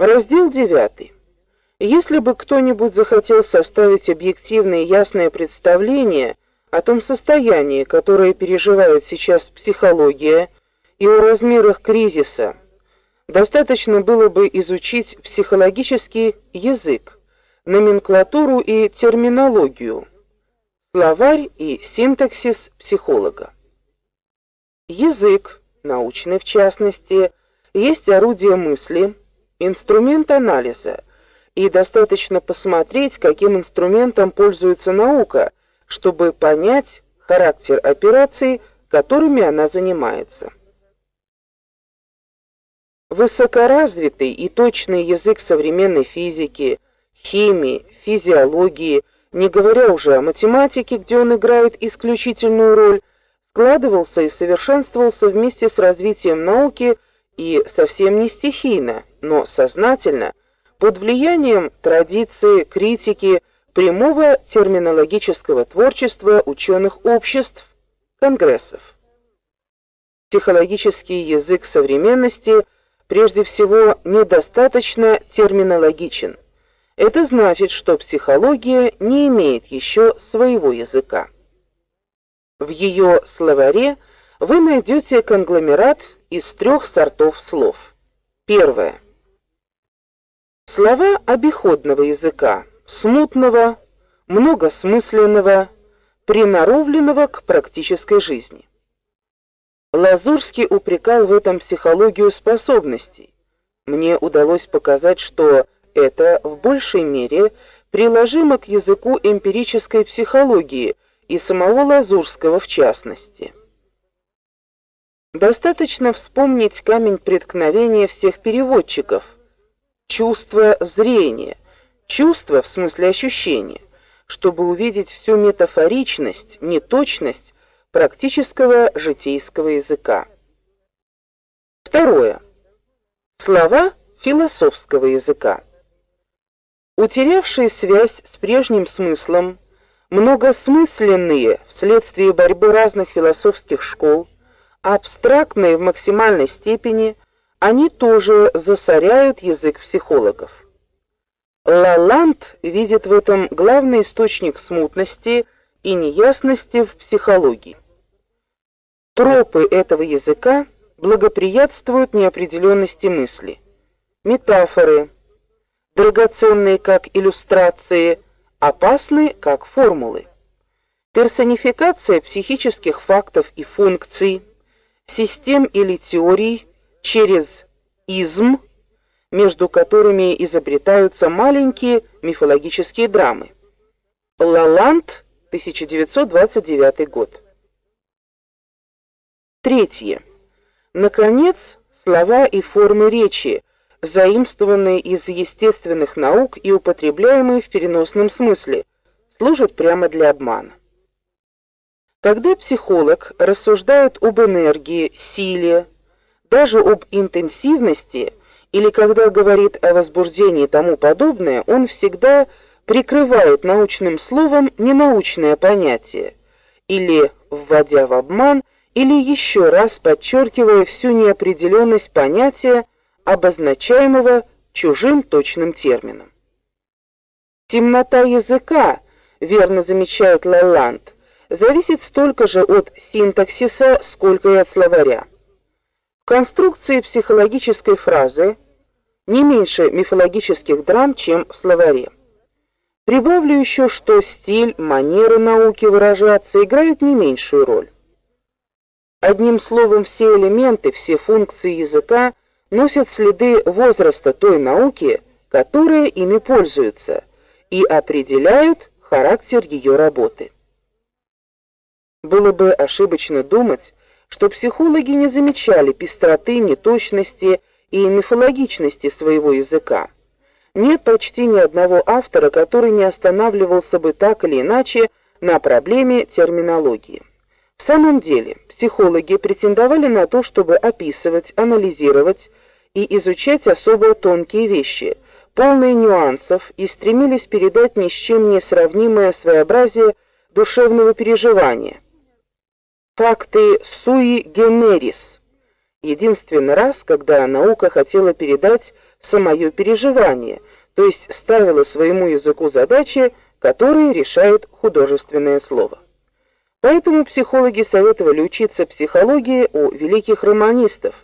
Раздел 9. Если бы кто-нибудь захотел составить объективное и ясное представление о том состоянии, которое переживает сейчас психология, и о размерах кризиса, достаточно было бы изучить психологический язык, номенклатуру и терминологию, словарь и синтаксис психолога. Язык, научный в частности, есть орудие мысли, инструмент анализа, и достаточно посмотреть, каким инструментом пользуется наука, чтобы понять характер операций, которыми она занимается. Высокоразвитый и точный язык современной физики, химии, физиологии, не говоря уже о математике, где он играет исключительную роль, складывался и совершенствовался вместе с развитием науки и совсем не стихийно, но сознательно под влиянием традиции, критики, прямого терминологического творчества ученых обществ, конгрессов. Психологический язык современности прежде всего недостаточно терминологичен. Это значит, что психология не имеет еще своего языка. В ее словаре вы найдете конгломерат из трех сортов слов. Первое Слова обиходного языка, смутного, многосмысленного, приноровленного к практической жизни. Лазурский упрекал в этом психологию способностей. Мне удалось показать, что это в большей мере приложимо к языку эмпирической психологии и самого Лазурского в частности. Достаточно вспомнить камень преткновения всех переводчиков – чувство зрения, чувство в смысле ощущения, чтобы увидеть всю метафоричность, неточность практического житейского языка. Второе. Слова философского языка. Утерявшие связь с прежним смыслом, многосмысленные вследствие борьбы разных философских школ, абстрактные в максимальной степени – они тоже засоряют язык психологов. Лаланд видит в этом главный источник смутности и неясности в психологии. Тропы этого языка благоприятствуют неопределенности мысли. Метафоры, драгоценные как иллюстрации, опасны как формулы. Персонификация психических фактов и функций, систем или теорий через изм, между которыми изобретаются маленькие мифологические драмы. Лаланд, 1929 год. Третье. Наконец, слова и формы речи, заимствованные из естественных наук и употребляемые в переносном смысле, служат прямо для обмана. Когда психолог рассуждает об энергии, силе, даже об интенсивности или когда говорит о возбуждении и тому подобное, он всегда прикрывает научным словом ненаучное понятие или вводя в обман, или еще раз подчеркивая всю неопределенность понятия, обозначаемого чужим точным термином. Темнота языка, верно замечает Лаланд, зависит столько же от синтаксиса, сколько и от словаря конструкции психологической фразы не меньше мифологических драм, чем в словаре. Прибавлю еще, что стиль, манера науки выражаться играют не меньшую роль. Одним словом, все элементы, все функции языка носят следы возраста той науки, которая ими пользуется, и определяют характер ее работы. Было бы ошибочно думать, что психологи не замечали пестроты, неточности и мифологичности своего языка. Нет почти ни одного автора, который не останавливался бы так или иначе на проблеме терминологии. В самом деле, психологи претендовали на то, чтобы описывать, анализировать и изучать особо тонкие вещи, полные нюансов, и стремились передать ни с чем не сравнимое своеобразие душевного переживания – факты суи генерис. Единственный раз, когда наука хотела передать самое переживание, то есть ставила своему языку задачи, которые решает художественное слово. Поэтому психологи советовали учиться психологии у великих романистов.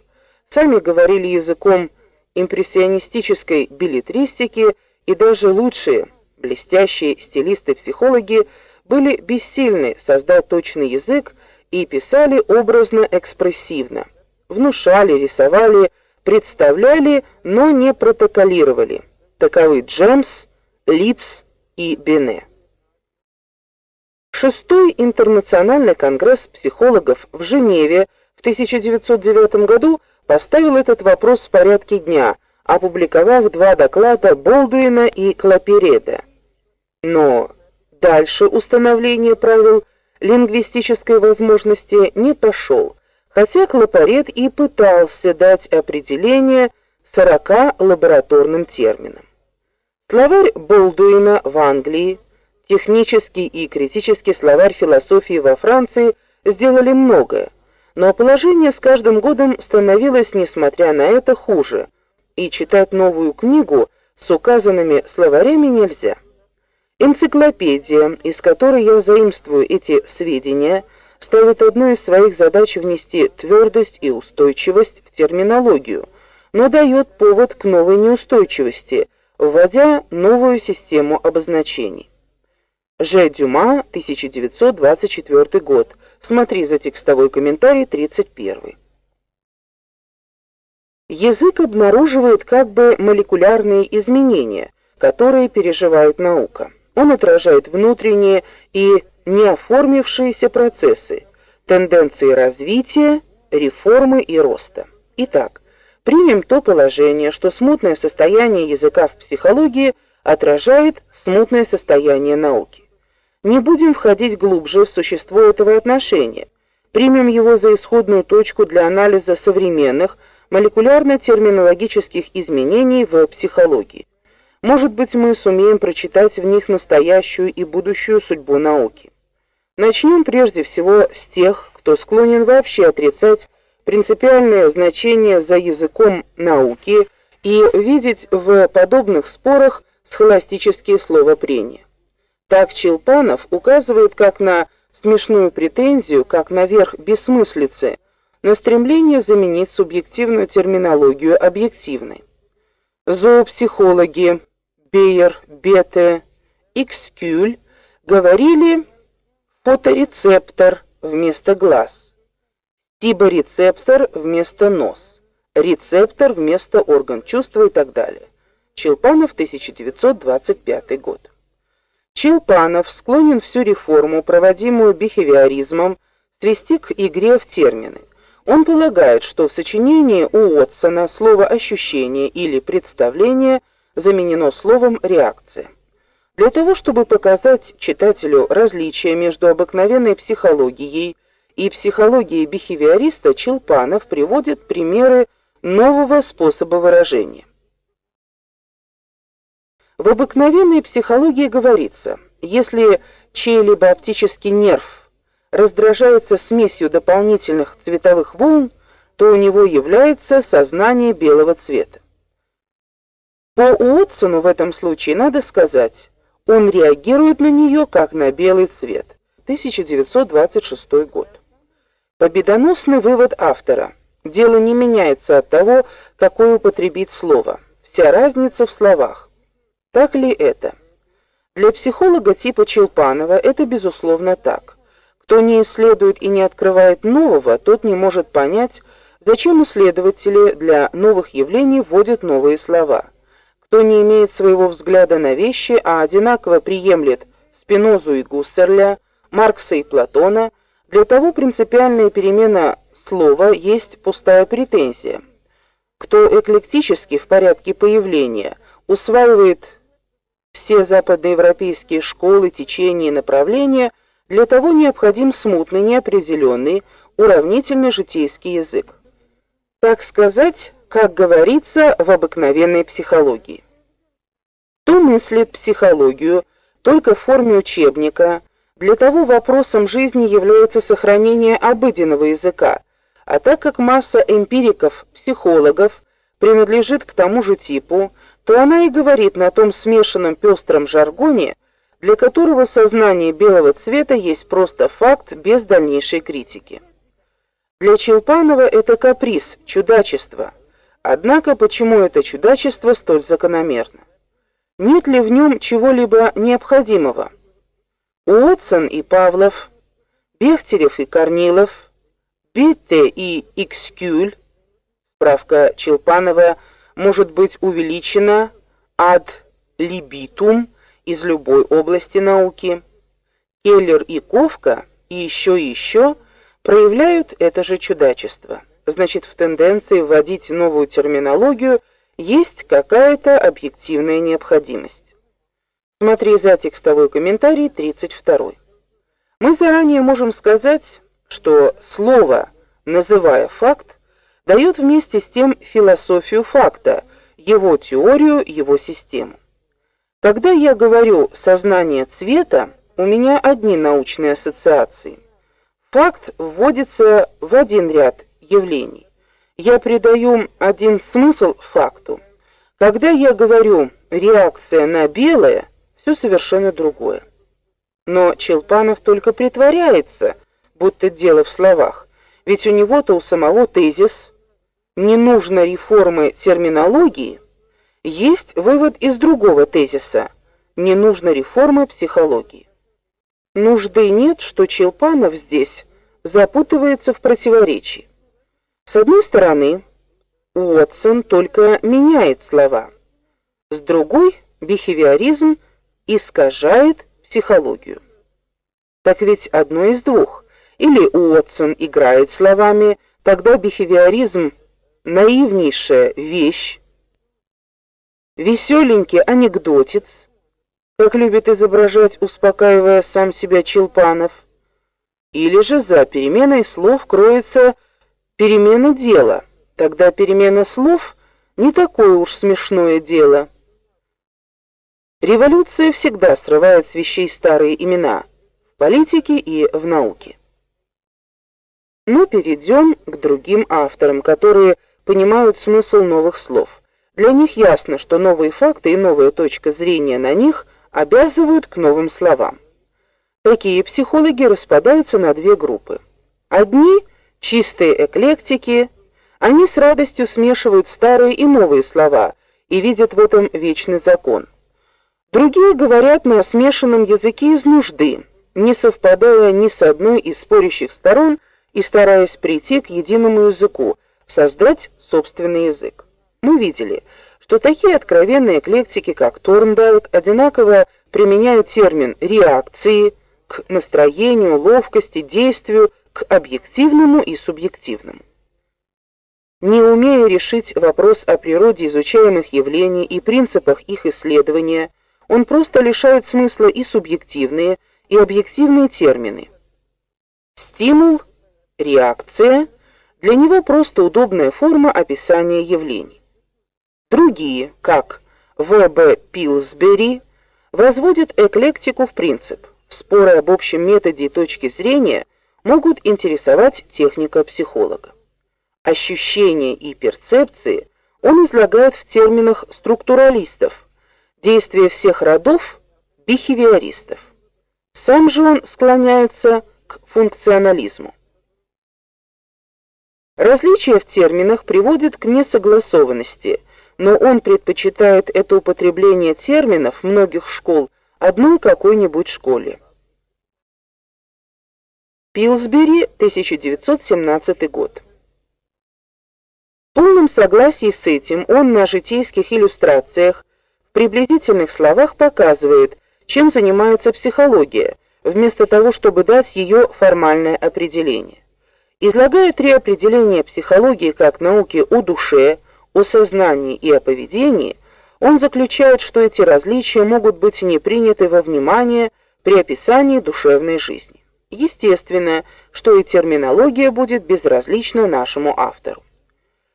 Сами говорили языком импрессионистической беллетристики, и даже лучшие, блестящие стилисты-психологи были бессильны создать точный язык и писали образно-экспрессивно. Внушали, рисовали, представляли, но не протоколировали. Таковы Джемс, Липс и Бене. Шестой интернациональный конгресс психологов в Женеве в 1909 году поставил этот вопрос в порядке дня, опубликовав два доклада Болдуина и Клапереда. Но дальше установление правил лингвистической возможности не пошел, хотя Клапарет и пытался дать определение 40 лабораторным терминам. Словарь Болдуина в Англии, технический и критический словарь философии во Франции сделали многое, но положение с каждым годом становилось, несмотря на это, хуже, и читать новую книгу с указанными словарями нельзя. Энциклопедия, из которой я заимствую эти сведения, ставит одной из своих задач внести твердость и устойчивость в терминологию, но дает повод к новой неустойчивости, вводя новую систему обозначений. Ж. Дюма, 1924 год. Смотри за текстовой комментарий 31. Язык обнаруживает как бы молекулярные изменения, которые переживает наука. Он отражает внутренние и неоформившиеся процессы, тенденции развития, реформы и роста. Итак, примем то положение, что смутное состояние языка в психологии отражает смутное состояние науки. Не будем входить глубже в существо этого отношения. Примем его за исходную точку для анализа современных молекулярно-терминологических изменений в психологии. Может быть, мы сумеем прочитать в них настоящую и будущую судьбу науки. Начнем прежде всего с тех, кто склонен вообще отрицать принципиальное значение за языком науки и видеть в подобных спорах схоластические словопрения. Так Челпанов указывает как на смешную претензию, как на верх бессмыслицы – на стремление заменить субъективную терминологию объективной. Зоопсихологи Бейер, Бете, Икскюль говорили фоторецептор вместо глаз, стиборецептор вместо нос, рецептор вместо орган чувства и так далее. Челпанов, 1925 год. Челпанов склонен всю реформу, проводимую бихевиоризмом, свести к игре в термины. Он полагает, что в сочинении у Уотсона слово ощущение или представление заменено словом реакция. Для того, чтобы показать читателю различие между обыкновенной психологией и психологией бихевиориста, Челпанов приводит примеры нового способа выражения. В обыкновенной психологии говорится: если чей-либо оптический нерв раздражается смесью дополнительных цветовых волн, то у него является сознание белого цвета. По Уотсону в этом случае надо сказать, он реагирует на нее как на белый цвет. 1926 год. Победоносный вывод автора. Дело не меняется от того, какое употребить слово. Вся разница в словах. Так ли это? Для психолога типа Челпанова это безусловно так. Кто не исследует и не открывает нового, тот не может понять, зачем исследователи для новых явлений вводят новые слова. Кто не имеет своего взгляда на вещи, а одинаково приемлет Спинозу и Гуссерля, Маркса и Платона, для того принципиальная перемена слова есть пустая претензия. Кто эклектически в порядке появления усваивает все западноевропейские школы, течения и направления – для того необходим смутный, неопределенный, уравнительный житейский язык. Так сказать, как говорится в обыкновенной психологии. Кто мыслит психологию только в форме учебника, для того вопросом жизни является сохранение обыденного языка, а так как масса эмпириков, психологов принадлежит к тому же типу, то она и говорит на том смешанном пестром жаргоне, для которого сознание белого цвета есть просто факт без дальнейшей критики. Для Челпанова это каприз, чудачество. Однако почему это чудачество столь закономерно? Нет ли в нем чего-либо необходимого? Уотсон и Павлов, Бехтерев и Корнилов, Бетте и Икскюль, справка Челпанова может быть увеличена ad libitum из любой области науки. Келлер и Ковка и еще и еще проявляют это же чудачество. Значит, в тенденции вводить новую терминологию есть какая-то объективная необходимость. Смотри за текстовой комментарий 32. Мы заранее можем сказать, что слово, называя факт, дает вместе с тем философию факта, его теорию, его систему. Когда я говорю сознание цвета, у меня одни научные ассоциации. Факт вводится в один ряд явлений. Я придаю один смысл факту. Когда я говорю реакция на белое, все совершенно другое. Но Челпанов только притворяется, будто дело в словах. Ведь у него-то у самого тезис не нужно реформы терминологии, есть вывод из другого тезиса: не нужно реформы психологии. Нужды нет, что Челпанов здесь запутывается в противоречии. С одной стороны, Уотсон только меняет слова. С другой, бихевиоризм искажает психологию. Так ведь одно из двух. Или Уотсон играет словами, тогда бихевиоризм наивнейшая вещь, веселенький анекдотец, как любит изображать, успокаивая сам себя Челпанов, или же за переменой слов кроется перемена дела. Тогда перемена слов не такое уж смешное дело. Революция всегда срывает с вещей старые имена в политике и в науке. Но перейдем к другим авторам, которые понимают смысл новых слов. Для них ясно, что новые факты и новая точка зрения на них обязывают к новым словам. Такие психологи распадаются на две группы. Одни чистые эклектики, они с радостью смешивают старые и новые слова и видят в этом вечный закон. Другие говорят на смешанном языке из нужды, не совпадая ни с одной из спорящих сторон и стараясь прийти к единому языку, создать собственный язык. Мы видели, что такие откровенные эклектики, как Торндайк, одинаково применяют термин реакции к настроению, ловкости, действию, к объективному и субъективному. Не умея решить вопрос о природе изучаемых явлений и принципах их исследования, он просто лишает смысла и субъективные, и объективные термины. Стимул, реакция для него просто удобная форма описания явлений. Другие, как В.Б. Пилсбери, возводят эклектику в принцип. Споры об общем методе и точке зрения могут интересовать техника-психолога. Ощущения и перцепции он излагает в терминах структуралистов, действия всех родов бихевиористов. Сам же он склоняется к функционализму. Различия в терминах приводят к несогласованности, но он предпочитает это употребление терминов многих школ одной какой-нибудь школе. Пилсбери, 1917 год. В полном согласии с этим он на житейских иллюстрациях приблизительных словах показывает, чем занимается психология, вместо того, чтобы дать ее формальное определение. Излагая три определения психологии как науки о душе, о сознании и о поведении, он заключает, что эти различия могут быть не приняты во внимание при описании душевной жизни. Естественно, что и терминология будет безразлична нашему автору.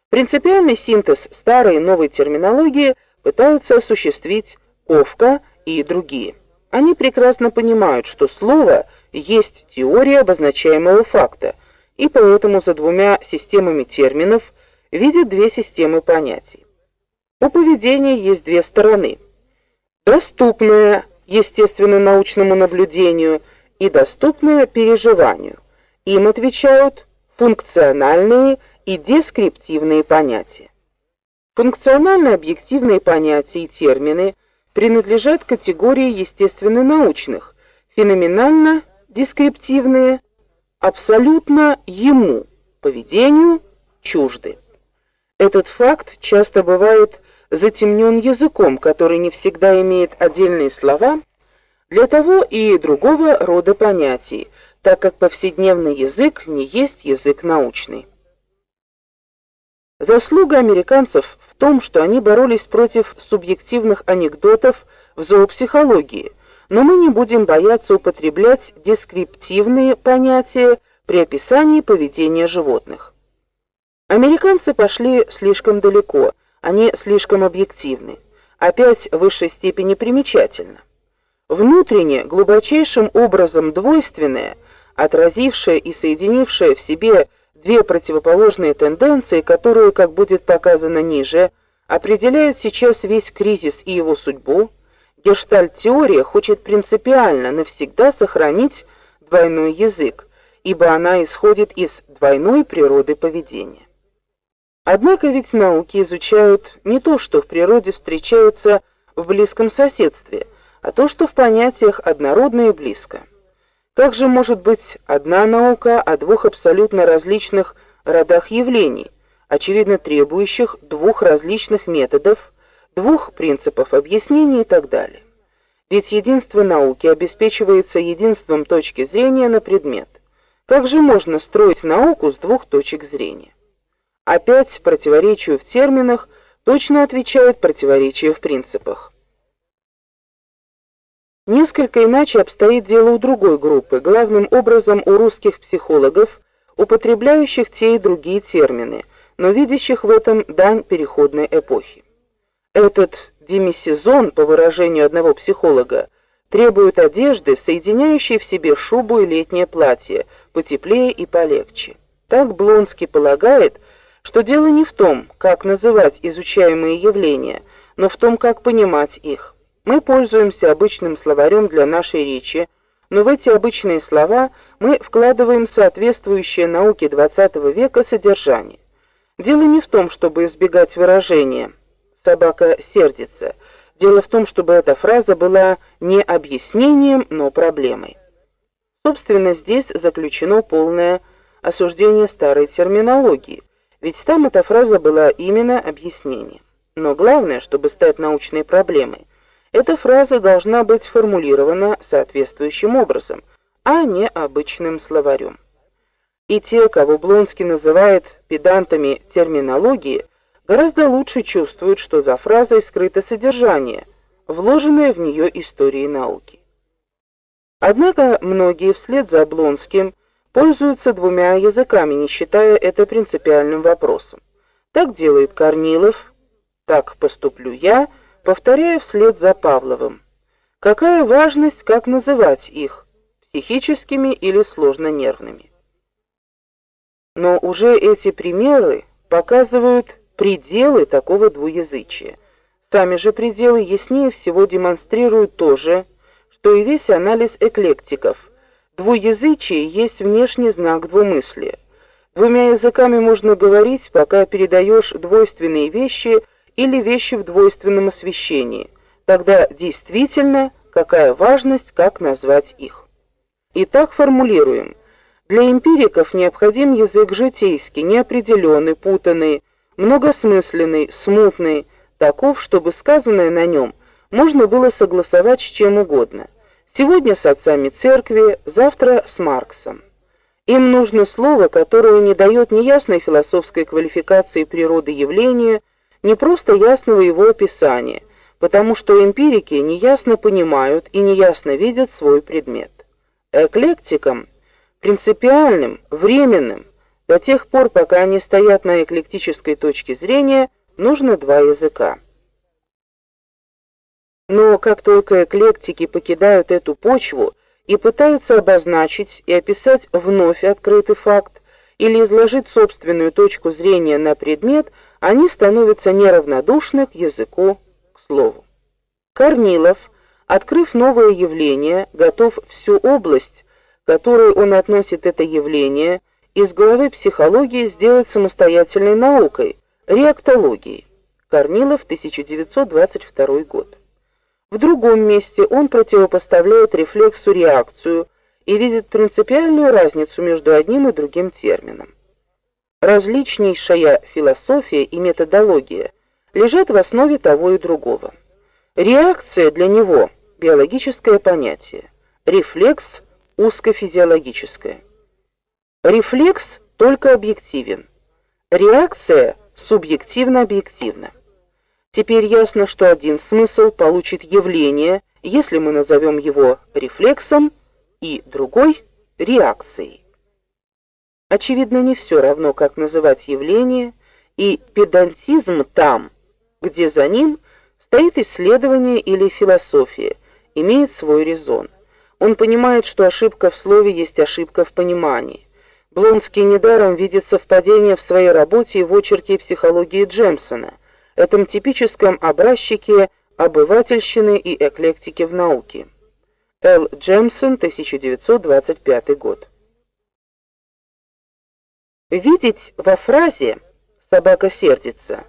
Принципиальный синтез старой и новой терминологии – пытаются осуществить Ковка и другие. Они прекрасно понимают, что слово есть теория обозначаемого факта, и поэтому за двумя системами терминов видит две системы понятий. У поведения есть две стороны: доступная естественно-научному наблюдению и доступная переживанию. Им отвечают функциональные и дескриптивные понятия. Функционально-объективные понятия и термины принадлежат категории естественно-научных, феноменально-дескриптивные абсолютно ему, поведению, чужды. Этот факт часто бывает затемнен языком, который не всегда имеет отдельные слова для того и другого рода понятий, так как повседневный язык не есть язык научный. Заслуга американцев в том, что они боролись против субъективных анекдотов в зоопсихологии, но мы не будем бояться употреблять дескриптивные понятия при описании поведения животных. Американцы пошли слишком далеко, они слишком объективны, опять в высшей степени примечательно. Внутренне глубочайшим образом двойственное, отразившее и соединившее в себе две противоположные тенденции, которые, как будет показано ниже, определяют сейчас весь кризис и его судьбу, гештальт-теория хочет принципиально навсегда сохранить двойной язык, ибо она исходит из двойной природы поведения. Однако ведь науки изучают не то, что в природе встречается в близком соседстве, а то, что в понятиях однородно и близко. Как же может быть одна наука о двух абсолютно различных родах явлений, очевидно требующих двух различных методов, двух принципов объяснения и так далее? Ведь единство науки обеспечивается единством точки зрения на предмет. Как же можно строить науку с двух точек зрения? Опять противоречию в терминах точно отвечает противоречие в принципах. Несколько иначе обстоит дело у другой группы, главным образом у русских психологов, употребляющих те и другие термины, но видящих в этом дань переходной эпохи. Этот демисезон, по выражению одного психолога, требует одежды, соединяющей в себе шубу и летнее платье, потеплее и полегче. Так Блонский полагает, что дело не в том, как называть изучаемые явления, но в том, как понимать их. Мы пользуемся обычным словарем для нашей речи, но в эти обычные слова мы вкладываем соответствующее науке XX века содержание. Дело не в том, чтобы избегать выражения собака сердится. Дело в том, чтобы эта фраза была не объяснением, но проблемой. Собственно, здесь заключено полное осуждение старой терминологии, ведь там эта фраза была именно объяснением. Но главное, чтобы стать научной проблемой, эта фраза должна быть формулирована соответствующим образом, а не обычным словарем. И те, кого Блонский называет педантами терминологии, гораздо лучше чувствуют, что за фразой скрыто содержание, вложенное в нее историей науки. Однако многие вслед за Блонским пользуются двумя языками, не считая это принципиальным вопросом. Так делает Корнилов, так поступлю я – повторяя вслед за Павловым. Какая важность, как называть их, психическими или сложно-нервными? Но уже эти примеры показывают пределы такого двуязычия. Сами же пределы яснее всего демонстрируют то же, что и весь анализ эклектиков. Двуязычие есть внешний знак двумыслия. Двумя языками можно говорить, пока передаешь двойственные вещи или вещи в двойственном освещении. Тогда действительно какая важность, как назвать их. Итак, формулируем. Для эмпириков необходим язык житейский, неопределенный, путанный, многосмысленный, смутный, таков, чтобы сказанное на нем можно было согласовать с чем угодно. Сегодня с отцами церкви, завтра с Марксом. Им нужно слово, которое не дает неясной философской квалификации природы явления, не просто ясного его описания, потому что эмпирики неясно понимают и неясно видят свой предмет. Эклектикам, принципиальным, временным, до тех пор, пока они стоят на эклектической точке зрения, нужно два языка. Но как только эклектики покидают эту почву и пытаются обозначить и описать вновь открытый факт, или изложить собственную точку зрения на предмет, они становятся неравнодушны к языку, к слову. Корнилов, открыв новое явление, готов всю область, которой он относит это явление, из главы психологии сделать самостоятельной наукой реактологией. Корнилов, 1922 год. В другом месте он противопоставляет рефлексу реакцию и видит принципиальную разницу между одним и другим термином. Различнейшая философия и методология лежат в основе того и другого. Реакция для него биологическое понятие, рефлекс узкофизиологическое. Рефлекс только объективен. Реакция субъективно-объективна. Теперь ясно, что один смысл получит явление, если мы назовем его рефлексом, и другой реакцией. Очевидно, не все равно, как называть явление, и педантизм там, где за ним стоит исследование или философия, имеет свой резон. Он понимает, что ошибка в слове есть ошибка в понимании. Блонский недаром видит совпадение в своей работе и в очерке психологии Джемсона этом типическом образчике обывательщины и эклектики в науке. Л. Джемсон, 1925 год. Видеть во фразе «собака сердится»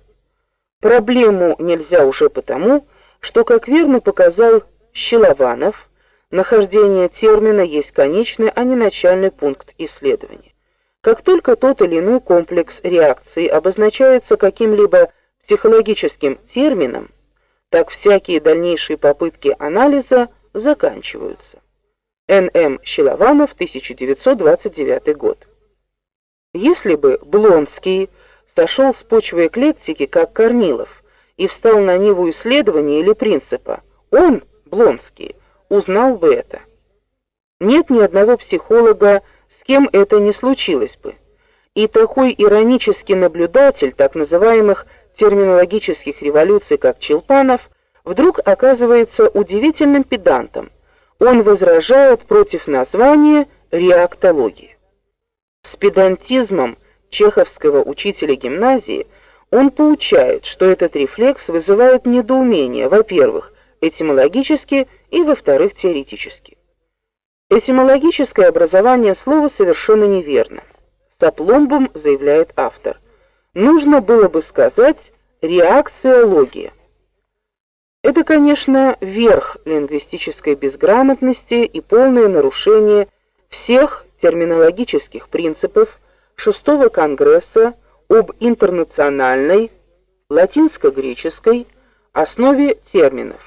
проблему нельзя уже потому, что, как верно показал Щелованов, нахождение термина есть конечный, а не начальный пункт исследования. Как только тот или иной комплекс реакций обозначается каким-либо психологическим термином, так всякие дальнейшие попытки анализа заканчиваются. Н.М. Щелованов, 1929 год. Если бы Блонский сошел с почвы эклектики, как Корнилов, и встал на ниву исследования или принципа, он, Блонский, узнал бы это. Нет ни одного психолога, с кем это не случилось бы. И такой иронический наблюдатель так называемых терминологических революций, как Челпанов, вдруг оказывается удивительным педантом. Он возражает против названия реактологии. С педантизмом чеховского учителя гимназии он поучает, что этот рефлекс вызывает недоумение, во-первых, этимологически и во-вторых, теоретически. Этимологическое образование слова совершенно неверно. С опломбом заявляет автор нужно было бы сказать реакциология. Это, конечно, верх лингвистической безграмотности и полное нарушение всех терминологических принципов шестого конгресса об интернациональной латинско-греческой основе терминов.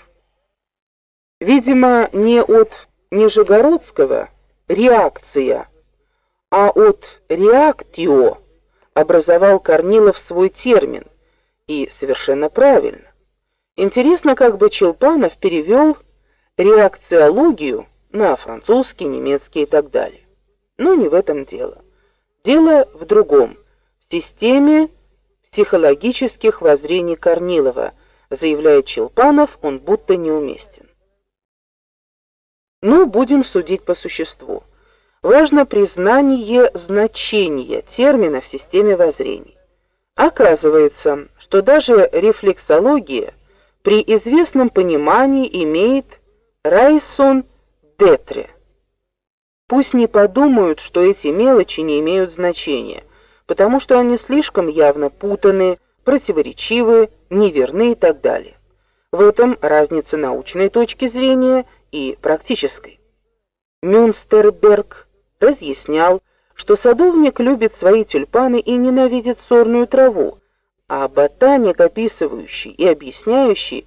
Видимо, не от Нижегородского реакция, а от реактио образовал Корнилов свой термин, и совершенно правильно. Интересно, как бы Челпанов перевел реакциологию на французский, немецкий и так далее. Но не в этом дело. Дело в другом, в системе психологических воззрений Корнилова, заявляет Челпанов, он будто неуместен. Ну, будем судить по существу важно признание значения термина в системе воззрений. Оказывается, что даже рефлексология при известном понимании имеет райсон детре. Пусть не подумают, что эти мелочи не имеют значения, потому что они слишком явно путаны, противоречивы, неверны и так далее. В этом разница научной точки зрения и практической. Мюнстерберг разъяснял, что садовник любит свои тюльпаны и ненавидит сорную траву, а ботаник, описывающий и объясняющий,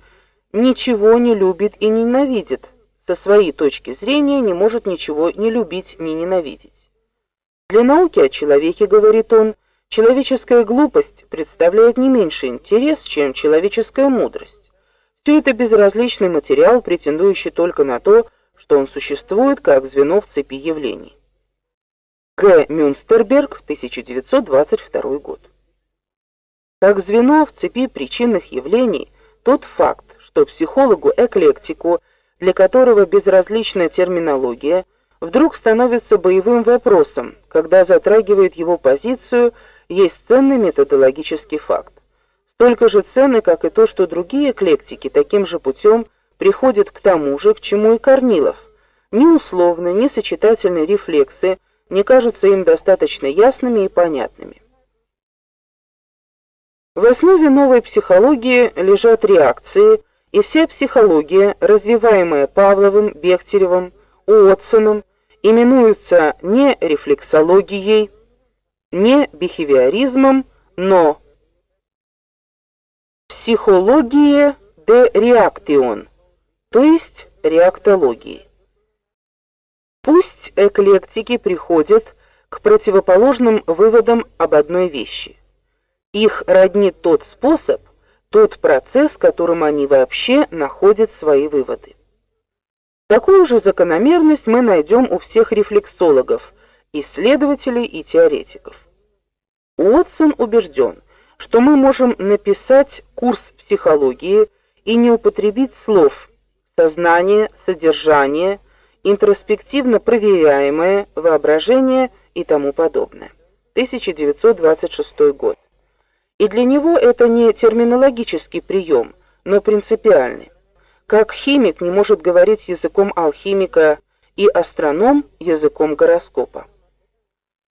ничего не любит и не ненавидит. Со своей точки зрения не может ничего не любить, ни ненавидеть. Для науки о человеке, говорит он, человеческая глупость представляет не меньший интерес, чем человеческая мудрость. Все это безразличный материал, претендующий только на то, что он существует как звено в цепи явлений. Г. Мюнстерберг, 1922 год. Как звено в цепи причинных явлений, тот факт, что психологу-эклектику, для которого безразлична терминология, вдруг становится боевым вопросом, когда затрагивает его позицию, есть ценный методологический факт. Столько же ценный, как и то, что другие эклектики таким же путем приходят к тому же, к чему и Корнилов. Ни условные, ни сочетательные рефлексы не кажутся им достаточно ясными и понятными. В основе новой психологии лежат реакции, и вся психология, развиваемая Павловым, Бехтеревым, Уотсоном, именуется не рефлексологией, не бихевиоризмом, но психология де реактион, то есть реактологией. Пусть эклектики приходят к противоположным выводам об одной вещи. Их роднит тот способ, тот процесс, которым они вообще находят свои выводы. Такую же закономерность мы найдем у всех рефлексологов, исследователей и теоретиков. Уотсон убежден, что мы можем написать курс психологии и не употребить слов сознание, содержание, интроспективно проверяемое, воображение и тому подобное. 1926 год. И для него это не терминологический прием, но принципиальный. Как химик не может говорить языком алхимика и астроном языком гороскопа.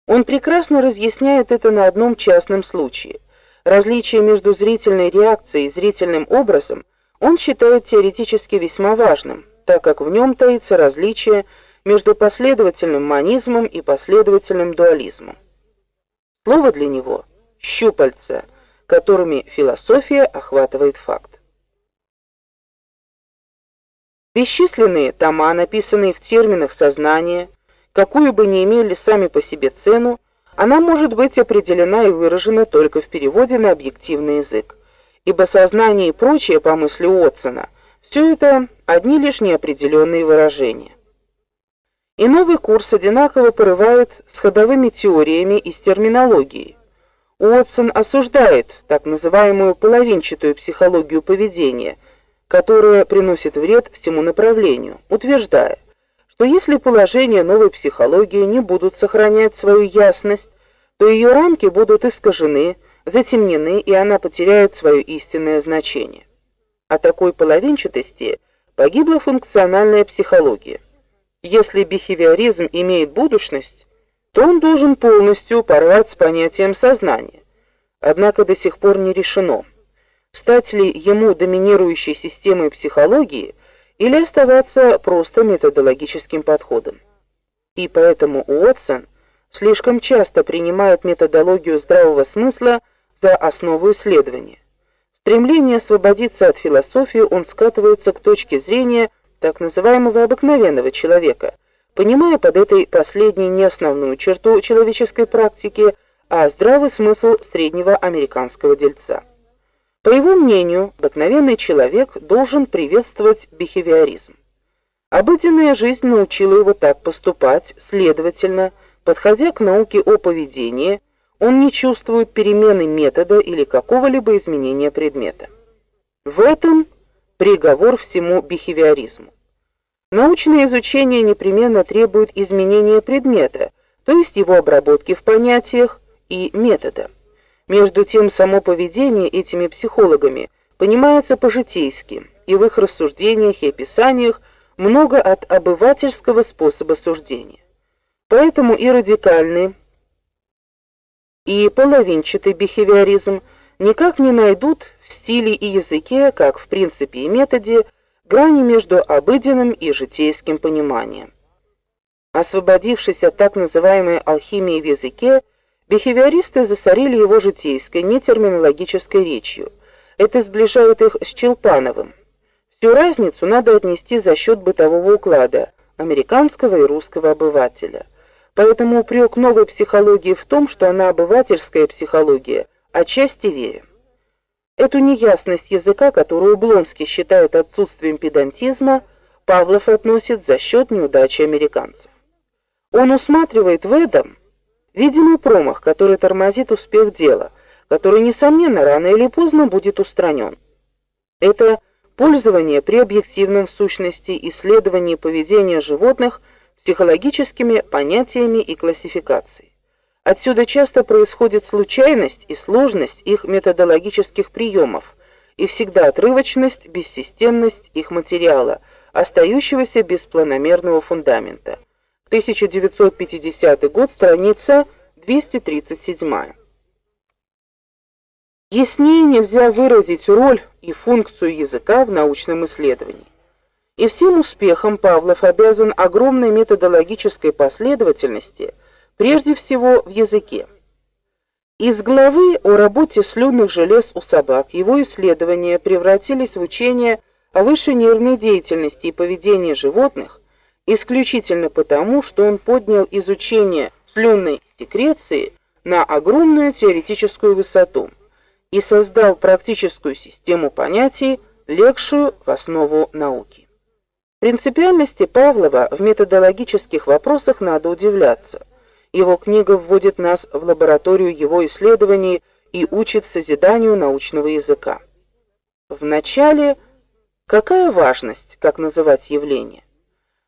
Он прекрасно разъясняет это на одном частном случае. Различие между зрительной реакцией и зрительным образом он считает теоретически весьма важным, так как в нем таится различие между последовательным монизмом и последовательным дуализмом. Слово для него щупальца – которыми философия охватывает факт. Бесчисленные тома, написанные в терминах сознания, какую бы ни имели сами по себе цену, она может быть определена и выражена только в переводе на объективный язык, ибо сознание и прочее, по мысли Уотсона, все это одни лишь неопределенные выражения. И новый курс одинаково порывает с ходовыми теориями из терминологии, Уотсон осуждает так называемую половинчатую психологию поведения, которая приносит вред всему направлению, утверждая, что если положения новой психологии не будут сохранять свою ясность, то ее рамки будут искажены, затемнены, и она потеряет свое истинное значение. О такой половинчатости погибла функциональная психология. Если бихевиоризм имеет будущность, то он должен полностью порвать с понятием сознания. Однако до сих пор не решено, стать ли ему доминирующей системой психологии или оставаться просто методологическим подходом. И поэтому Уотсон слишком часто принимает методологию здравого смысла за основу исследования. Стремлении освободиться от философии он скатывается к точке зрения так называемого обыкновенного человека – понимая под этой последней не основную черту человеческой практики, а здравый смысл среднего американского дельца. По его мнению, обыкновенный человек должен приветствовать бихевиоризм. Обыденная жизнь научила его так поступать, следовательно, подходя к науке о поведении, он не чувствует перемены метода или какого-либо изменения предмета. В этом приговор всему бихевиоризму. Научное изучение непременно требует изменения предмета, то есть его обработки в понятиях и метода. Между тем, само поведение этими психологами понимается по-житейски, и в их рассуждениях и описаниях много от обывательского способа суждения. Поэтому и радикальный, и половинчатый бихевиоризм никак не найдут в стиле и языке, как в принципе и методе, грани между обыденным и житейским пониманием. Освободившись от так называемой алхимии в языке, бихевиористы засорили его житейской, нетерминологической речью. Это сближает их с Челпановым. Всю разницу надо отнести за счет бытового уклада американского и русского обывателя. Поэтому упрек новой психологии в том, что она обывательская психология, отчасти верен. Эту неясность языка, которую Блонский считает отсутствием педантизма, Павлов относит за счет неудачи американцев. Он усматривает в этом видимый промах, который тормозит успех дела, который несомненно рано или поздно будет устранен. Это пользование при объективном в сущности исследовании поведения животных психологическими понятиями и классификацией. Отсюда часто происходит случайность и сложность их методологических приемов и всегда отрывочность, бессистемность их материала, остающегося без планомерного фундамента. 1950 год, страница 237. Яснее нельзя выразить роль и функцию языка в научном исследовании. И всем успехом Павлов обязан огромной методологической последовательности, прежде всего в языке. Из главы о работе слюнных желез у собак его исследования превратились в учение о высшей нервной деятельности и поведении животных исключительно потому, что он поднял изучение слюнной секреции на огромную теоретическую высоту и создал практическую систему понятий, легшую в основу науки. Принципиальности Павлова в методологических вопросах надо удивляться. Его книга вводит нас в лабораторию его исследований и учит созиданию научного языка. Вначале какая важность, как называть явление?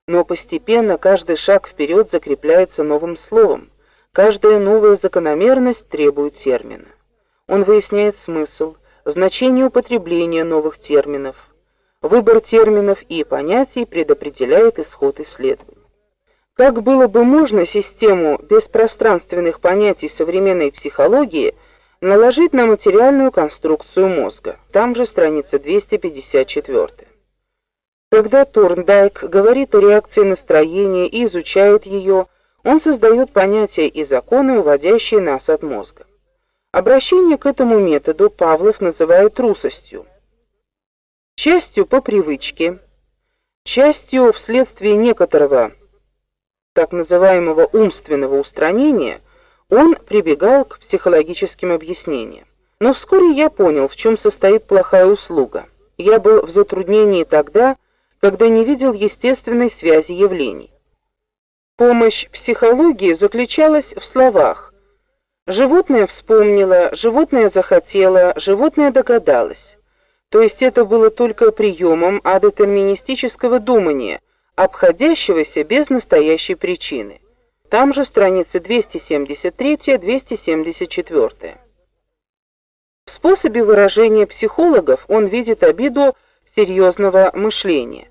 Но постепенно каждый шаг вперед закрепляется новым словом. Каждая новая закономерность требует термина. Он выясняет смысл, значение употребления новых терминов. Выбор терминов и понятий предопределяет исход исследования. Как было бы можно систему беспространственных понятий современной психологии наложить на материальную конструкцию мозга? Там же страница 254. Когда Торндайк говорит о реакции настроения и изучает ее, он создает понятия и законы, уводящие нас от мозга. Обращение к этому методу Павлов называет трусостью. Частью по привычке, частью вследствие некоторого так называемого умственного устранения, он прибегал к психологическим объяснениям. Но вскоре я понял, в чем состоит плохая услуга. Я был в затруднении тогда, когда не видел естественной связи явлений. Помощь психологии заключалась в словах Животное вспомнило, животное захотело, животное догадалось. То есть это было только приемом адетерминистического думания, обходящегося без настоящей причины. Там же страницы 273-274. В способе выражения психологов он видит обиду серьезного мышления.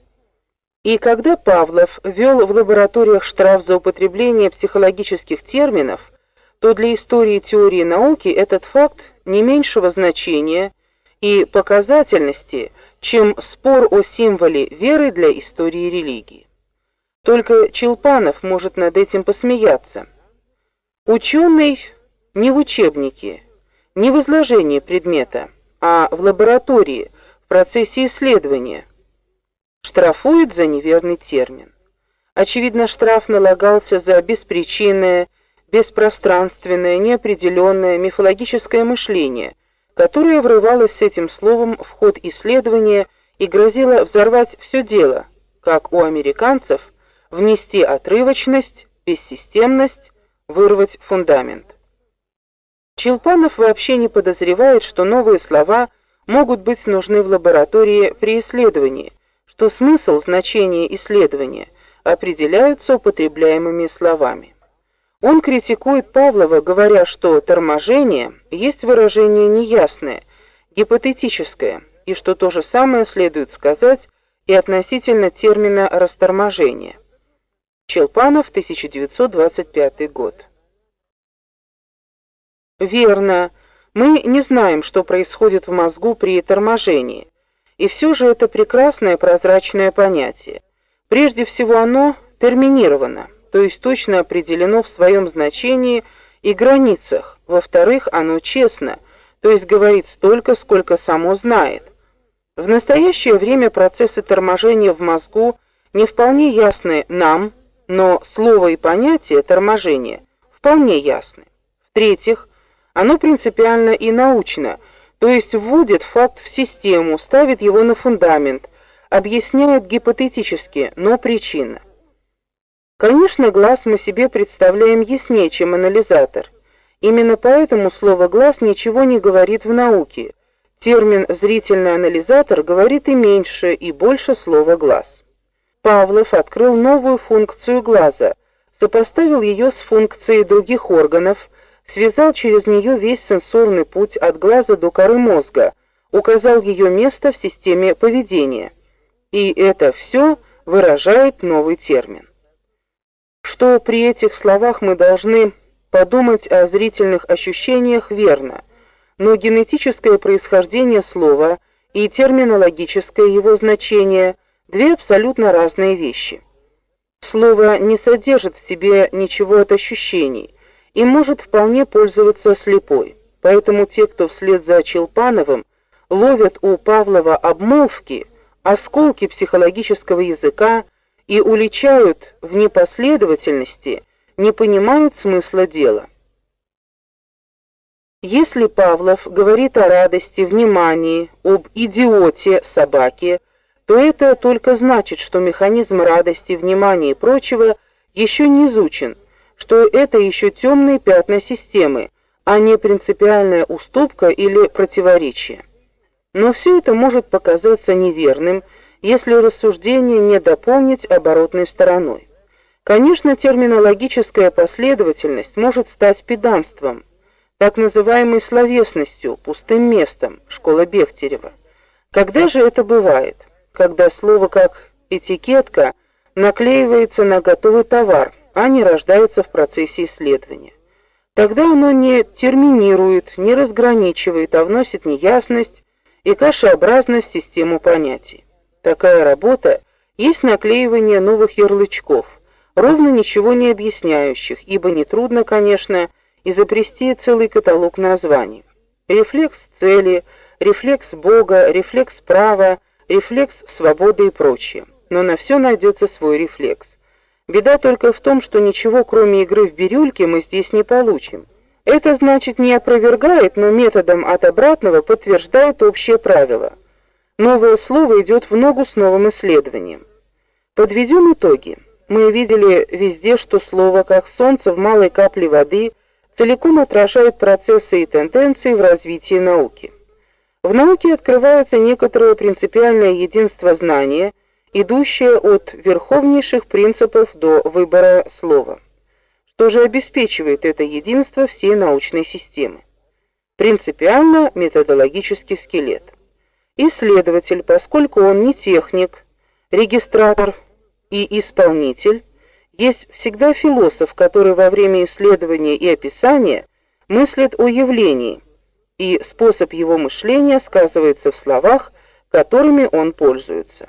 И когда Павлов ввел в лабораториях штраф за употребление психологических терминов, то для истории теории науки этот факт не меньшего значения и показательности, чем спор о символе веры для истории религии. Только Челпанов может над этим посмеяться. Ученый не в учебнике, не в изложении предмета, а в лаборатории, в процессе исследования штрафует за неверный термин. Очевидно, штраф налагался за беспричинное беспространственное, неопределенное мифологическое мышление, которое врывалось с этим словом в ход исследования и грозило взорвать все дело, как у американцев, внести отрывочность, бессистемность, вырвать фундамент. Челпанов вообще не подозревает, что новые слова могут быть нужны в лаборатории при исследовании, что смысл, значение исследования определяются употребляемыми словами. Он критикует Павлова, говоря, что торможение есть выражение неясное, гипотетическое, и что то же самое следует сказать и относительно термина расторможение. Челпанов, 1925 год. Верно. Мы не знаем, что происходит в мозгу при торможении. И все же это прекрасное прозрачное понятие. Прежде всего оно терминировано то есть точно определено в своем значении и границах. Во-вторых, оно честно, то есть говорит столько, сколько само знает. В настоящее время процессы торможения в мозгу не вполне ясны нам, но слово и понятие торможения вполне ясны. В-третьих, оно принципиально и научно, то есть вводит факт в систему, ставит его на фундамент, объясняет гипотетически, но причинно. Конечно, глаз мы себе представляем яснее, чем анализатор. Именно поэтому слово глаз ничего не говорит в науке. Термин зрительный анализатор говорит и меньше, и больше слова глаз. Павлов открыл новую функцию глаза, сопоставил ее с функцией других органов, связал через нее весь сенсорный путь от глаза до коры мозга, указал ее место в системе поведения. И это все выражает новый термин. Что при этих словах мы должны подумать о зрительных ощущениях верно, но генетическое происхождение слова и терминологическое его значение две абсолютно разные вещи. Слово не содержит в себе ничего от ощущений и может вполне пользоваться слепой. Поэтому те, кто вслед за Челпановым ловят у Павлова обмолвки, осколки психологического языка и уличают в непоследовательности, не понимают смысла дела. Если Павлов говорит о радости, внимании, об идиоте собаки, то это только значит, что механизм радости, внимания и прочего еще не изучен, что это еще темные пятна системы, а не принципиальная уступка или противоречие. Но все это может показаться неверным, если рассуждение не дополнить оборотной стороной. Конечно, терминологическая последовательность может стать педанством, так называемой словесностью, пустым местом, школа Бехтерева. Когда же это бывает? когда слово как этикетка наклеивается на готовый товар, а не рождается в процессе исследования. Тогда оно не терминирует, не разграничивает, а вносит неясность и кашеобразность в систему понятий. Такая работа есть наклеивание новых ярлычков, ровно ничего не объясняющих, ибо нетрудно, конечно, изобрести целый каталог названий. Рефлекс цели, рефлекс Бога, рефлекс права, рефлекс свободы и прочее. Но на все найдется свой рефлекс. Беда только в том, что ничего, кроме игры в бирюльки, мы здесь не получим. Это значит не опровергает, но методом от обратного подтверждает общее правило. Новое слово идет в ногу с новым исследованием. Подведем итоги. Мы видели везде, что слово как солнце в малой капле воды целиком отражает процессы и тенденции в развитии науки. В науке открывается некоторое принципиальное единство знания, идущее от верховнейших принципов до выбора слова. Что же обеспечивает это единство всей научной системы? Принципиально методологический скелет. Исследователь, поскольку он не техник, регистратор и исполнитель, есть всегда философ, который во время исследования и описания мыслит о явлении – и способ его мышления сказывается в словах, которыми он пользуется.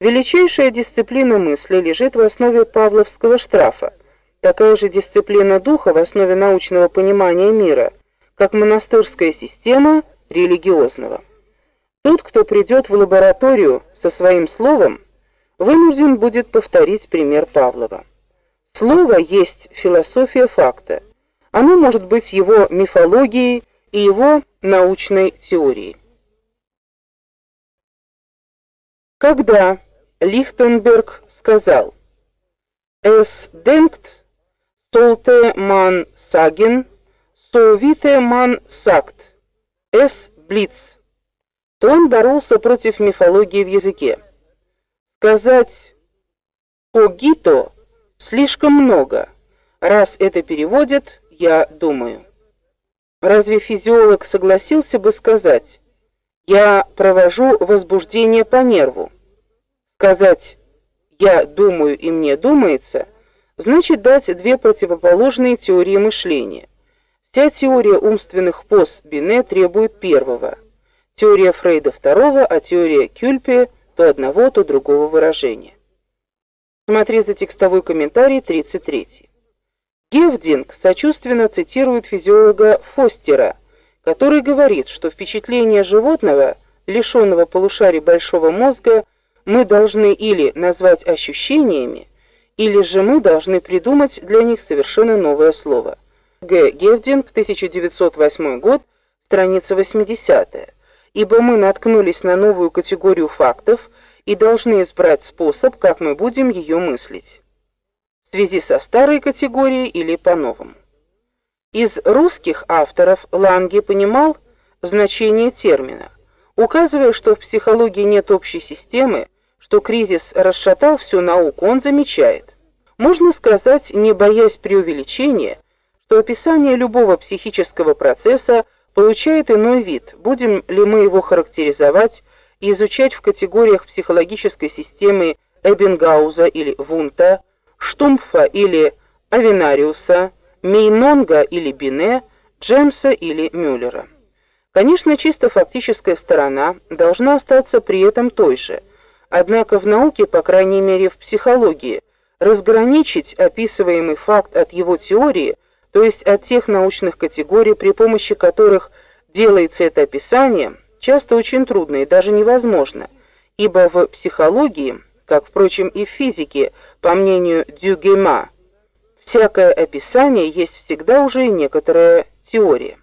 Величайшая дисциплина мысли лежит в основе павловского штрафа. Такая же дисциплина духа в основе научного понимания мира, как монастырская система религиозного. Тот, кто придет в лабораторию со своим словом, вынужден будет повторить пример Павлова. Слово есть философия факта. Оно может быть его мифологией и его научной теории. Когда Лихтенберг сказал «Es denkt, sollte man sagen, so witte man sagt, es blitz», то он боролся против мифологии в языке. Сказать «когито» слишком много. Раз это переводят, я думаю. Разве физиолог согласился бы сказать: "Я провожу возбуждение по нерву"? Сказать: "Я думаю и мне думается" значит дать две противоположные теории мышления. Вся теория умственных поз Бине требует первого. Теория Фрейда второго, а теория Кюльпе то одного, то другого выражения. Смотри за текстовой комментарий 33. Гевдинг сочувственно цитирует физиолога Фостера, который говорит, что впечатления животного, лишенного полушарий большого мозга, мы должны или назвать ощущениями, или же мы должны придумать для них совершенно новое слово. Г. Гевдинг, 1908 год, страница 80. Ибо мы наткнулись на новую категорию фактов и должны избрать способ, как мы будем ее мыслить в связи со старой категорией или по-новому. Из русских авторов Ланге понимал значение термина, указывая, что в психологии нет общей системы, что кризис расшатал всю науку, он замечает: можно сказать, не боясь преувеличения, что описание любого психического процесса получает иной вид, будем ли мы его характеризовать и изучать в категориях психологической системы Эббингауза или Вунта, Штумфа или Авинариуса, Мейнонга или Бине, Джемса или Мюллера. Конечно, чисто фактическая сторона должна остаться при этом той же. Однако в науке, по крайней мере в психологии, разграничить описываемый факт от его теории, то есть от тех научных категорий, при помощи которых делается это описание, часто очень трудно и даже невозможно, ибо в психологии, как впрочем и в физике, по мнению Дюгема, всякое описание есть всегда уже некоторая теория.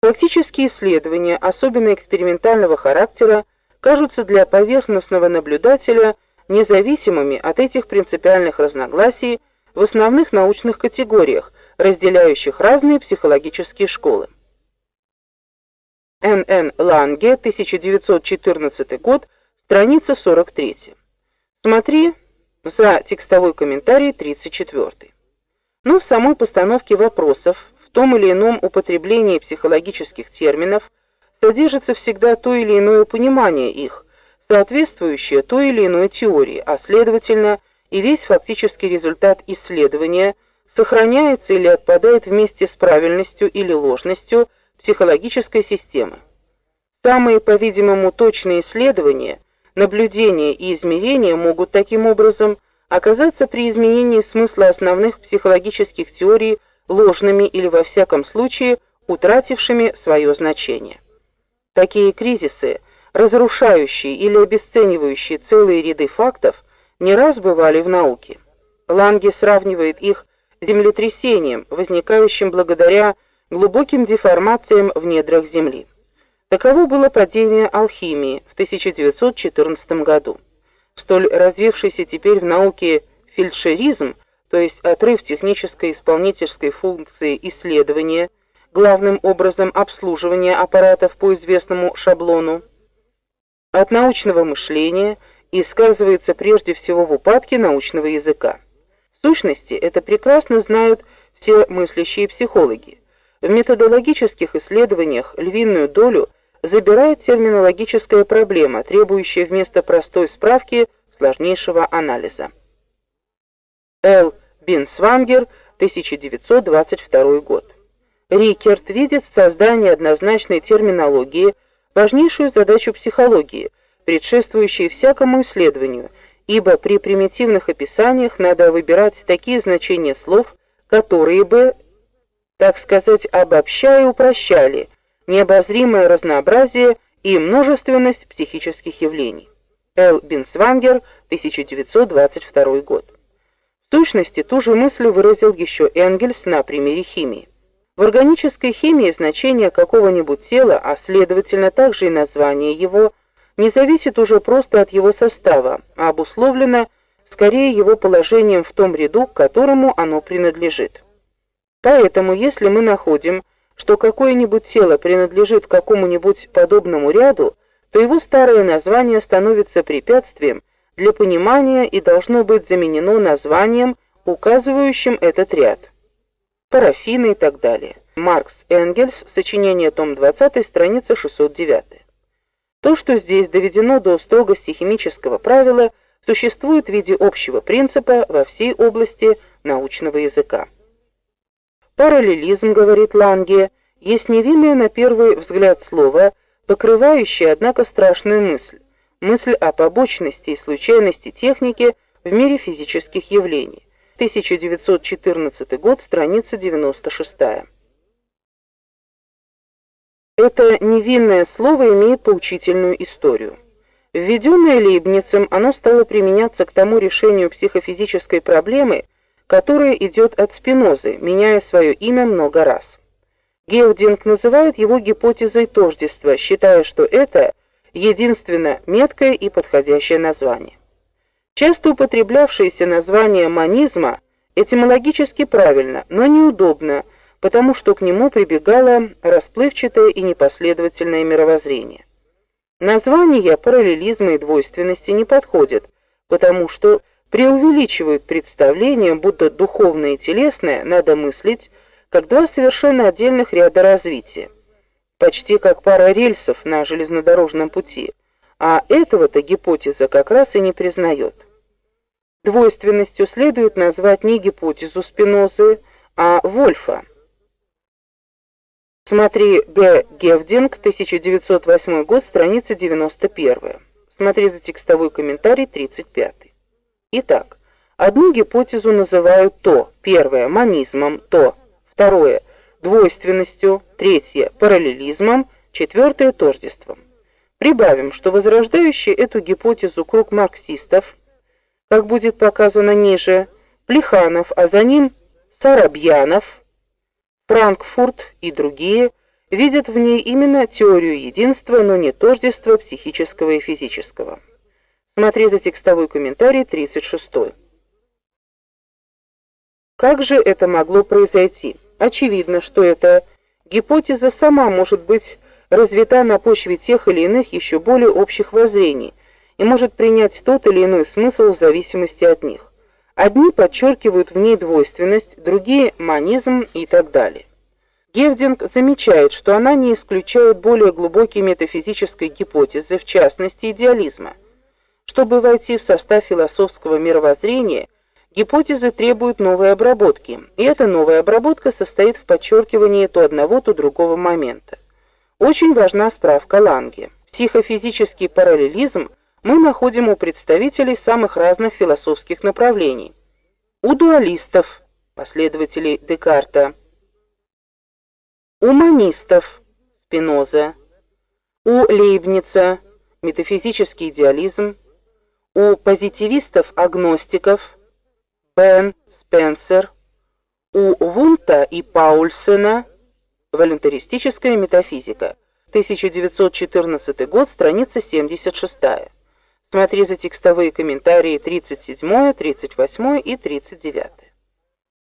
Практические исследования, особенно экспериментального характера, кажутся для поверхностного наблюдателя независимыми от этих принципиальных разногласий в основных научных категориях, разделяющих разные психологические школы. Н.Н. Ланге, 1914 год, страница 43. Смотри за текстовой комментарий 34. Но в самой постановке вопросов, в том или ином употреблении психологических терминов содержится всегда то или иное понимание их, соответствующее той или иной теории, а следовательно, и весь фактический результат исследования сохраняется или отпадает вместе с правильностью или ложностью психологической системы. Самые, по-видимому, точные исследования, наблюдения и измерения могут таким образом оказаться при изменении смысла основных психологических теорий ложными или во всяком случае утратившими свое значение. Такие кризисы, разрушающие или обесценивающие целые ряды фактов, не раз бывали в науке. Ланге сравнивает их землетрясением, возникающим благодаря глубоким деформациям в недрах Земли. Таково было падение алхимии в 1914 году. Столь развившийся теперь в науке фельдшеризм, то есть отрыв технической исполнительской функции исследования, главным образом обслуживания аппаратов по известному шаблону, от научного мышления и сказывается прежде всего в упадке научного языка. Сущности, это прекрасно знают все мыслящие психологи. В методологических исследованиях львиную долю забирает терминологическая проблема, требующая вместо простой справки сложнейшего анализа. Л. Бинсвангер, 1922 год. Рикерт видит в создании однозначной терминологии важнейшую задачу психологии, предшествующей всякому исследованию, ибо при примитивных описаниях надо выбирать такие значения слов, которые бы, так сказать, обобщая и упрощали необозримое разнообразие и множественность психических явлений. Л. Бинсвангер, 1922 год. В сущности, ту же мысль выразил еще Энгельс на примере химии. В органической химии значение какого-нибудь тела, а следовательно также и название его, не зависит уже просто от его состава, а обусловлено скорее его положением в том ряду, к которому оно принадлежит. Поэтому, если мы находим, что какое-нибудь тело принадлежит какому-нибудь подобному ряду, то его старое название становится препятствием для понимания и должно быть заменено названием, указывающим этот ряд. Парафины и так далее. Маркс Энгельс, сочинение, том 20, страница 609. То, что здесь доведено до строгости химического правила, существует в виде общего принципа во всей области научного языка. Параллелизм, говорит Ланге, есть невинное на первый взгляд слово, покрывающее, однако, страшную мысль. Мысль о побочности и случайности техники в мире физических явлений. 1914 год, страница 96. Это невинное слово имеет поучительную историю. Введенное Лейбницем, оно стало применяться к тому решению психофизической проблемы, которая идет от Спинозы, меняя свое имя много раз. Гелдинг называет его гипотезой тождества, считая, что это единственно меткое и подходящее название. Часто употреблявшееся название манизма этимологически правильно, но неудобно, потому что к нему прибегало расплывчатое и непоследовательное мировоззрение. Названия параллелизма и двойственности не подходят, потому что преувеличивают представление, будто духовное и телесное надо мыслить как два совершенно отдельных ряда развития, почти как пара рельсов на железнодорожном пути, а этого-то гипотеза как раз и не признает. Двойственностью следует назвать не гипотезу Спинозы, а Вольфа. Смотри Г. Гевдинг, 1908 год, страница 91. Смотри за текстовой комментарий 35. Итак, одну гипотезу называют то, первое монизмом, то, второе двойственностью, третье параллелизмом, четвертое тождеством. Прибавим, что возрождающий эту гипотезу круг марксистов, как будет показано ниже, Плеханов, а за ним Сарабьянов, Франкфурт и другие видят в ней именно теорию единства, но не тождества психического и физического. Смотри за текстовой комментарий 36. Как же это могло произойти? Очевидно, что эта гипотеза сама может быть развита на почве тех или иных еще более общих воззрений и может принять тот или иной смысл в зависимости от них. Одни подчеркивают в ней двойственность, другие монизм и так далее. Гевдинг замечает, что она не исключает более глубокие метафизической гипотезы, в частности идеализма. Чтобы войти в состав философского мировоззрения, гипотезы требуют новой обработки, и эта новая обработка состоит в подчеркивании то одного, то другого момента. Очень важна справка Ланге. Психофизический параллелизм мы находим у представителей самых разных философских направлений. У дуалистов, последователей Декарта, у монистов, Спиноза, у Лейбница, метафизический идеализм, у позитивистов-агностиков, Бен, Спенсер, у Вунта и Паульсена, волюнтаристическая метафизика, 1914 год, страница 76. Смотри за текстовые комментарии 37, 38 и 39.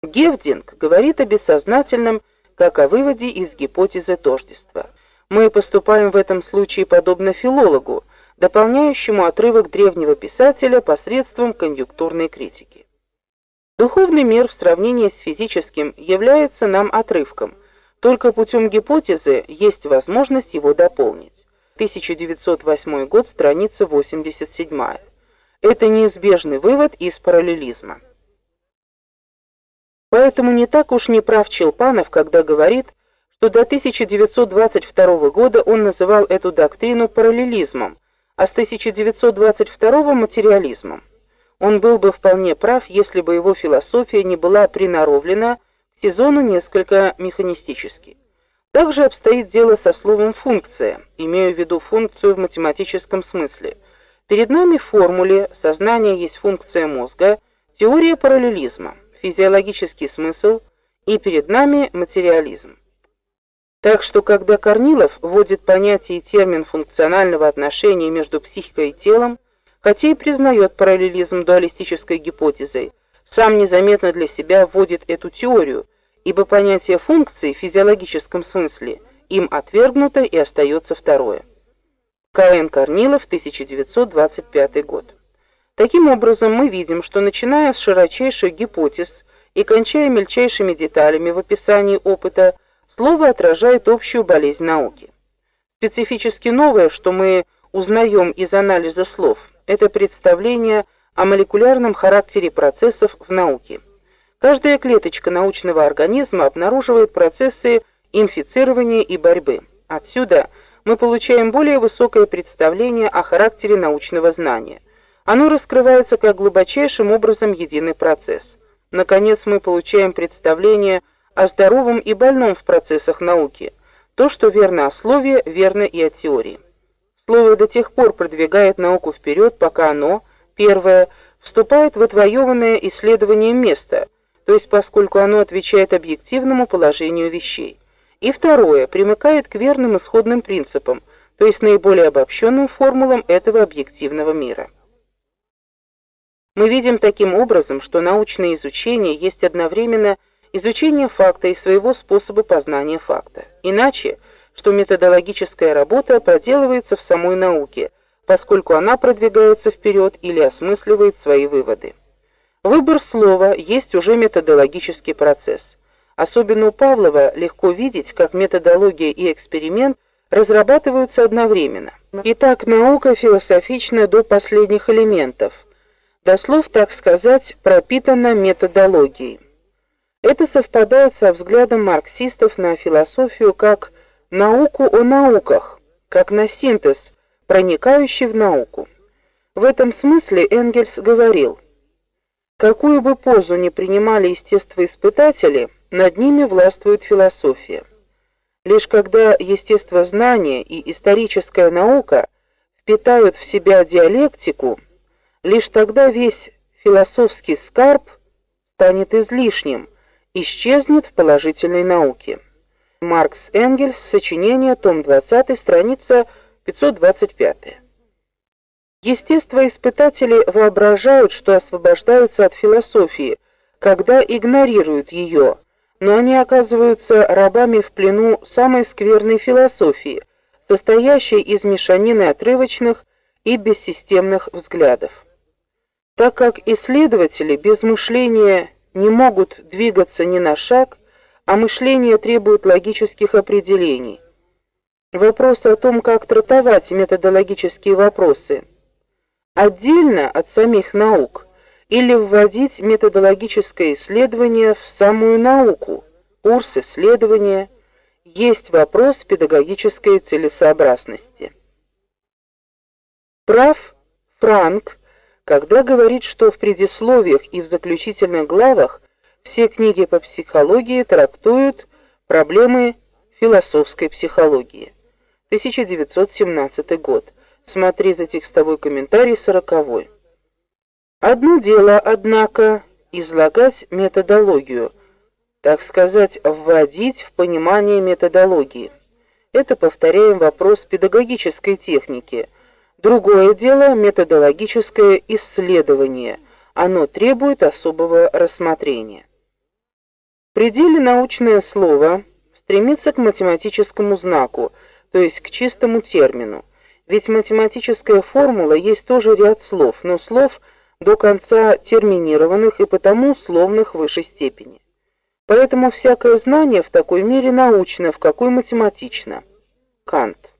Гевдинг говорит о бессознательном как о выводе из гипотезы тождества. Мы поступаем в этом случае подобно филологу, дополняющему отрывок древнего писателя посредством конъюнктурной критики. Духовный мир в сравнении с физическим является нам отрывком. Только путем гипотезы есть возможность его дополнить. 1908 год, страница 87. Это неизбежный вывод из параллелизма. Поэтому не так уж не прав Челпанов, когда говорит, что до 1922 года он называл эту доктрину параллелизмом, а с 1922 материализмом. Он был бы вполне прав, если бы его философия не была приноровлена к сезону несколько механистически. Также обстоит дело со словом функция, имею в виду функцию в математическом смысле. Перед нами в формуле сознание есть функция мозга, теория параллелизма, физиологический смысл и перед нами материализм. Так что когда Корнилов вводит понятие и термин функционального отношения между психикой и телом, хотя и признает параллелизм дуалистической гипотезой, сам незаметно для себя вводит эту теорию – ибо понятие функции в физиологическом смысле им отвергнуто и остается второе. К.Н. Корнилов, 1925 год. Таким образом, мы видим, что начиная с широчайших гипотез и кончая мельчайшими деталями в описании опыта, слово отражает общую болезнь науки. Специфически новое, что мы узнаем из анализа слов, это представление о молекулярном характере процессов в науке. Каждая клеточка научного организма обнаруживает процессы инфицирования и борьбы. Отсюда мы получаем более высокое представление о характере научного знания. Оно раскрывается как глубочайшим образом единый процесс. Наконец мы получаем представление о здоровом и больном в процессах науки. То, что верно о слове, верно и о теории. Слово до тех пор продвигает науку вперед, пока оно, первое, вступает в отвоеванное исследование место – то есть поскольку оно отвечает объективному положению вещей. И второе, примыкает к верным исходным принципам, то есть наиболее обобщенным формулам этого объективного мира. Мы видим таким образом, что научное изучение есть одновременно изучение факта и своего способа познания факта. Иначе, что методологическая работа проделывается в самой науке, поскольку она продвигается вперед или осмысливает свои выводы. Выбор слова есть уже методологический процесс. Особенно у Павлова легко видеть, как методология и эксперимент разрабатываются одновременно. Итак, наука философична до последних элементов. До слов, так сказать, пропитана методологией. Это совпадает со взглядом марксистов на философию как науку о науках, как на синтез, проникающий в науку. В этом смысле Энгельс говорил: какую бы позу ни принимали естествоиспытатели, над ними властвует философия. Лишь когда естествознание и историческая наука впитают в себя диалектику, лишь тогда весь философский скарб станет излишним, исчезнет в положительной науке. Маркс Энгельс, сочинение, том 20, страница 525. Естествоиспытатели воображают, что освобождаются от философии, когда игнорируют ее, но они оказываются рабами в плену самой скверной философии, состоящей из мешанины отрывочных и бессистемных взглядов. Так как исследователи без мышления не могут двигаться ни на шаг, а мышление требует логических определений. Вопрос о том, как трактовать методологические вопросы, отдельно от самих наук, или вводить методологическое исследование в самую науку, курс исследования, есть вопрос педагогической целесообразности. Прав Франк, когда говорит, что в предисловиях и в заключительных главах все книги по психологии трактуют проблемы философской психологии. 1917 год. Смотри за текстовой комментарий сороковой. Одно дело, однако, излагать методологию, так сказать, вводить в понимание методологии. Это, повторяем, вопрос педагогической техники. Другое дело методологическое исследование. Оно требует особого рассмотрения. В пределе научное слово стремится к математическому знаку, то есть к чистому термину. Ведь математическая формула есть тоже ряд слов, но слов – до конца терминированных и потому словных в высшей степени. Поэтому всякое знание в такой мере научно, в какой математично. Кант.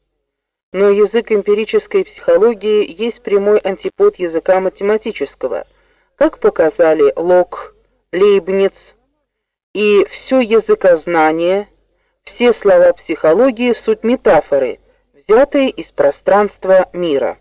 Но язык эмпирической психологии есть прямой антипод языка математического, как показали Лок, Лейбниц, и все языкознание, все слова психологии суть метафоры, взятые из пространства мира.